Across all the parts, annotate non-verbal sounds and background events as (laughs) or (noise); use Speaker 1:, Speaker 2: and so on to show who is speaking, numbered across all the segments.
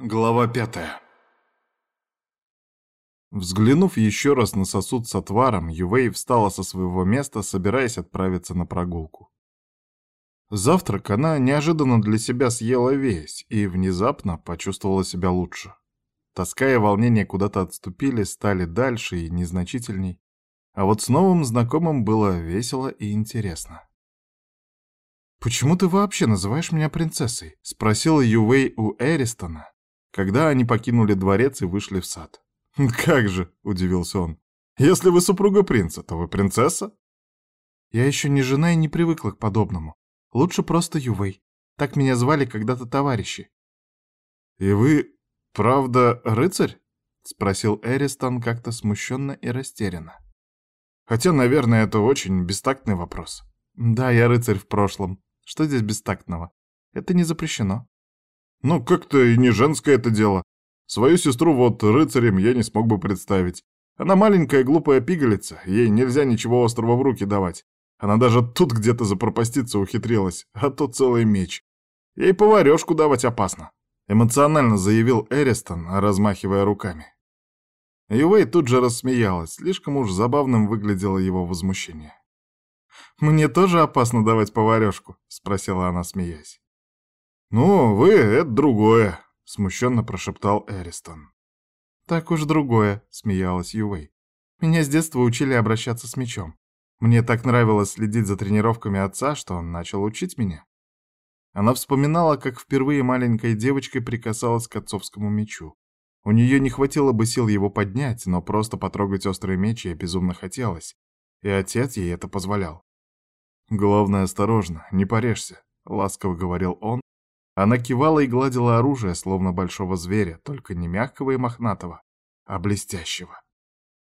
Speaker 1: Глава пятая. Взглянув еще раз на сосуд с отваром, Ювей встала со своего места, собираясь отправиться на прогулку. Завтрак она неожиданно для себя съела весь и внезапно почувствовала себя лучше. Тоска и волнение куда-то отступили, стали дальше и незначительней. А вот с новым знакомым было весело и интересно. «Почему ты вообще называешь меня принцессой?» — спросила Ювей у Эристона, когда они покинули дворец и вышли в сад. (laughs) «Как же!» — удивился он. «Если вы супруга принца, то вы принцесса?» «Я еще не жена и не привыкла к подобному. Лучше просто Ювей. Так меня звали когда-то товарищи». «И вы, правда, рыцарь?» — спросил Эристон как-то смущенно и растерянно. «Хотя, наверное, это очень бестактный вопрос». «Да, я рыцарь в прошлом. Что здесь бестактного? Это не запрещено». Ну, как-то и не женское это дело. Свою сестру вот рыцарем я не смог бы представить. Она маленькая глупая пигалица, ей нельзя ничего острого в руки давать. Она даже тут где-то запропаститься ухитрилась, а то целый меч. Ей поварешку давать опасно. Эмоционально заявил Эристон, размахивая руками. Ювей тут же рассмеялась, слишком уж забавным выглядело его возмущение. «Мне тоже опасно давать поварешку?» — спросила она, смеясь. «Ну, вы — это другое», — смущенно прошептал Эристон. «Так уж другое», — смеялась Ювей. «Меня с детства учили обращаться с мечом. Мне так нравилось следить за тренировками отца, что он начал учить меня». Она вспоминала, как впервые маленькой девочкой прикасалась к отцовскому мечу. У нее не хватило бы сил его поднять, но просто потрогать острый меч ей безумно хотелось, и отец ей это позволял. «Главное, осторожно, не порежься», — ласково говорил он, она кивала и гладила оружие, словно большого зверя, только не мягкого и мохнатого, а блестящего.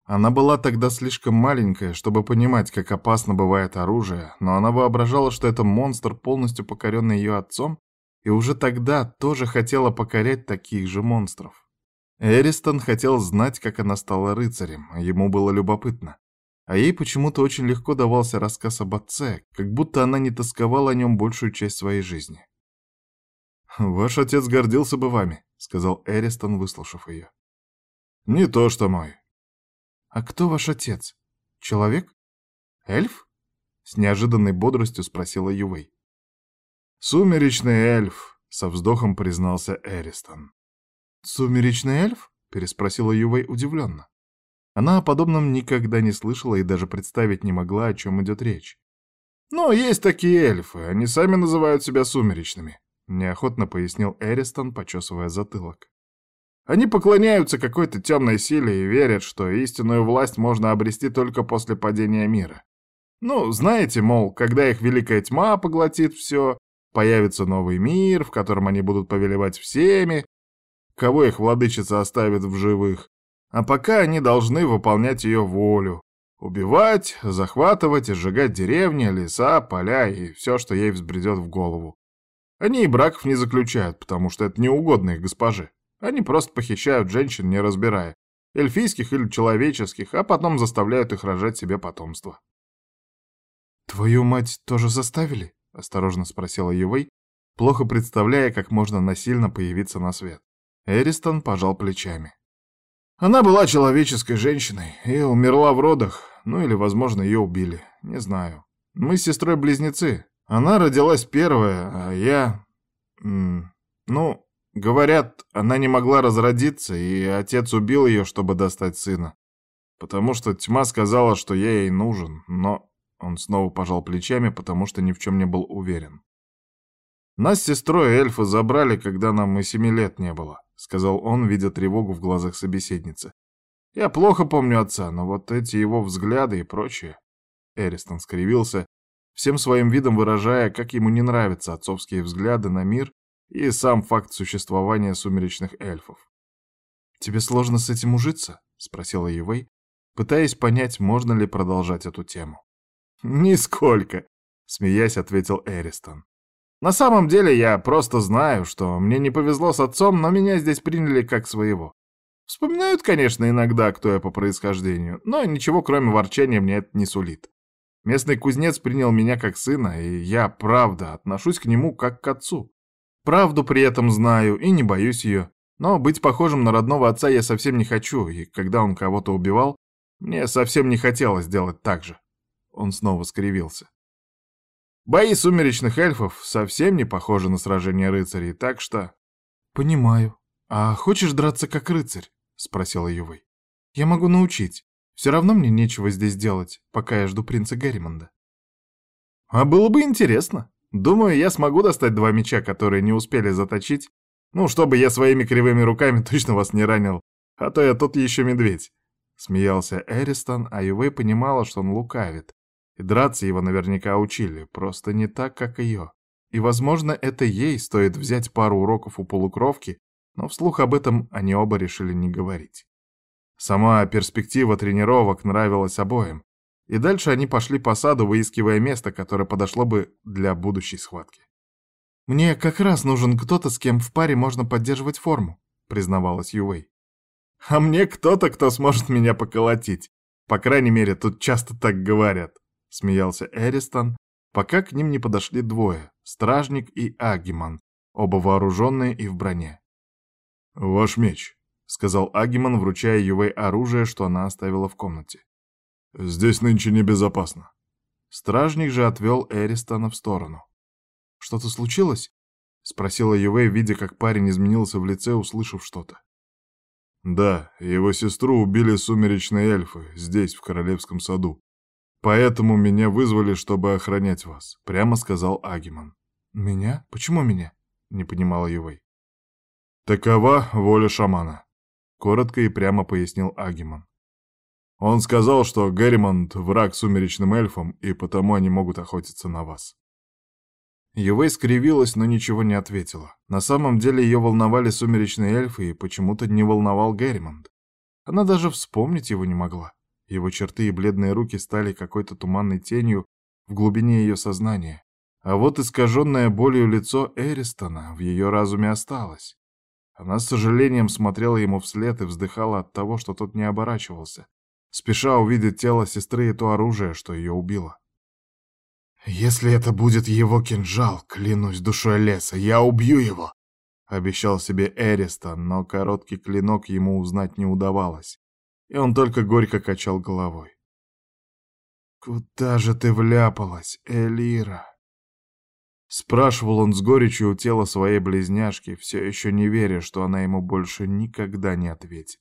Speaker 1: Она была тогда слишком маленькая, чтобы понимать, как опасно бывает оружие, но она воображала, что это монстр, полностью покоренный ее отцом, и уже тогда тоже хотела покорять таких же монстров. Эристон хотел знать, как она стала рыцарем, ему было любопытно. А ей почему-то очень легко давался рассказ об отце, как будто она не тосковала о нем большую часть своей жизни. «Ваш отец гордился бы вами», — сказал Эристон, выслушав ее. «Не то что мой». «А кто ваш отец? Человек? Эльф?» С неожиданной бодростью спросила Ювей. «Сумеречный эльф», — со вздохом признался Эристон.
Speaker 2: «Сумеречный эльф?» — переспросила Ювей удивленно. Она о подобном никогда не слышала и даже представить не могла, о чем идет речь.
Speaker 1: «Ну, есть такие эльфы, они сами называют себя сумеречными», неохотно пояснил Эристон, почесывая затылок. Они поклоняются какой-то темной силе и верят, что истинную власть можно обрести только после падения мира. Ну, знаете, мол, когда их великая тьма поглотит все, появится новый мир, в котором они будут повелевать всеми, кого их владычица оставит в живых, а пока они должны выполнять ее волю, убивать, захватывать и сжигать деревни, леса, поля и все, что ей взбредет в голову. Они и браков не заключают, потому что это неугодно их госпоже. Они просто похищают женщин, не разбирая, эльфийских или человеческих, а потом заставляют их рожать себе потомство.
Speaker 2: «Твою мать тоже заставили?» — осторожно спросила Ювей, плохо представляя, как можно насильно появиться на свет. Эристон пожал плечами.
Speaker 1: Она была человеческой женщиной и умерла в родах, ну или, возможно, ее убили, не знаю. Мы с сестрой близнецы, она родилась первая, а я... Ну, говорят, она не могла разродиться, и отец убил ее, чтобы достать сына. Потому что тьма сказала, что я ей нужен, но... Он снова пожал плечами, потому что ни в чем не был уверен. «Нас с сестрой эльфы забрали, когда нам и семи лет не было», — сказал он, видя тревогу в глазах собеседницы. «Я плохо помню отца, но вот эти его взгляды и прочее...» Эристон скривился, всем своим видом выражая, как ему не нравятся отцовские взгляды на мир и сам факт существования сумеречных эльфов.
Speaker 2: «Тебе сложно с этим ужиться?» — спросила Евей, пытаясь понять, можно ли продолжать эту тему.
Speaker 1: «Нисколько», — смеясь, ответил Эристон. «На самом деле я просто знаю, что мне не повезло с отцом, но меня здесь приняли как своего. Вспоминают, конечно, иногда, кто я по происхождению, но ничего, кроме ворчания, мне это не сулит. Местный кузнец принял меня как сына, и я, правда, отношусь к нему как к отцу. Правду при этом знаю и не боюсь ее. Но быть похожим на родного отца я совсем не хочу, и когда он кого-то убивал, мне совсем не хотелось делать так же. Он снова скривился. Бои сумеречных эльфов совсем не похожи на сражения рыцарей, так что...
Speaker 2: Понимаю. А хочешь драться как рыцарь? Спросила Ювей. Я могу научить. Все равно мне нечего здесь делать, пока я жду принца Гарримонда.
Speaker 1: А было бы интересно. Думаю, я смогу достать два меча, которые не успели заточить. Ну, чтобы я своими кривыми руками (laughs) точно вас не ранил. А то я тут еще медведь. Смеялся Эристон, а Ювей понимала, что он лукавит. И драться его наверняка учили, просто не так, как ее. И, возможно, это ей стоит взять пару уроков у полукровки, но вслух об этом они оба решили не говорить. Сама перспектива тренировок нравилась обоим, и дальше они пошли по саду, выискивая место, которое подошло бы для будущей схватки.
Speaker 2: «Мне как раз нужен кто-то, с кем в паре можно поддерживать форму», — признавалась Ювей.
Speaker 1: «А мне кто-то, кто сможет меня поколотить. По крайней мере, тут часто так говорят», — смеялся Эристон, пока к ним не подошли двое — Стражник и Агиман, оба вооруженные и в броне.
Speaker 2: «Ваш меч», — сказал Агиман, вручая Ювей оружие, что она оставила в комнате. Здесь нынче небезопасно.
Speaker 1: Стражник же отвел Эристона в сторону. «Что-то случилось?» — спросила Ювей, видя, как парень изменился в лице, услышав что-то.
Speaker 2: «Да, его сестру убили сумеречные эльфы, здесь, в Королевском саду. Поэтому меня вызвали, чтобы охранять вас», — прямо сказал Агиман.
Speaker 1: «Меня? Почему меня?» — не понимала Ювей.
Speaker 2: «Такова воля шамана», — коротко и прямо пояснил Агиман. Он сказал, что Герримонт — враг сумеречным эльфам, и потому они могут охотиться на вас.
Speaker 1: Ювей скривилась, но ничего не ответила. На самом деле ее волновали сумеречные эльфы, и почему-то не волновал Герримонт. Она даже вспомнить его не могла. Его черты и бледные руки стали какой-то туманной тенью в глубине ее сознания. А вот искаженное болью лицо Эристона в ее разуме осталось. Она с сожалением смотрела ему вслед и вздыхала от того, что тот не оборачивался спеша увидеть тело сестры и то оружие, что ее убило.
Speaker 2: «Если это будет его кинжал, клянусь душой леса, я убью его!» — обещал себе Эристон, но короткий клинок ему узнать не удавалось, и он только горько качал головой. «Куда же ты вляпалась, Элира?» Спрашивал он с горечью у тела своей близняшки, все еще не веря, что она ему больше никогда не ответит.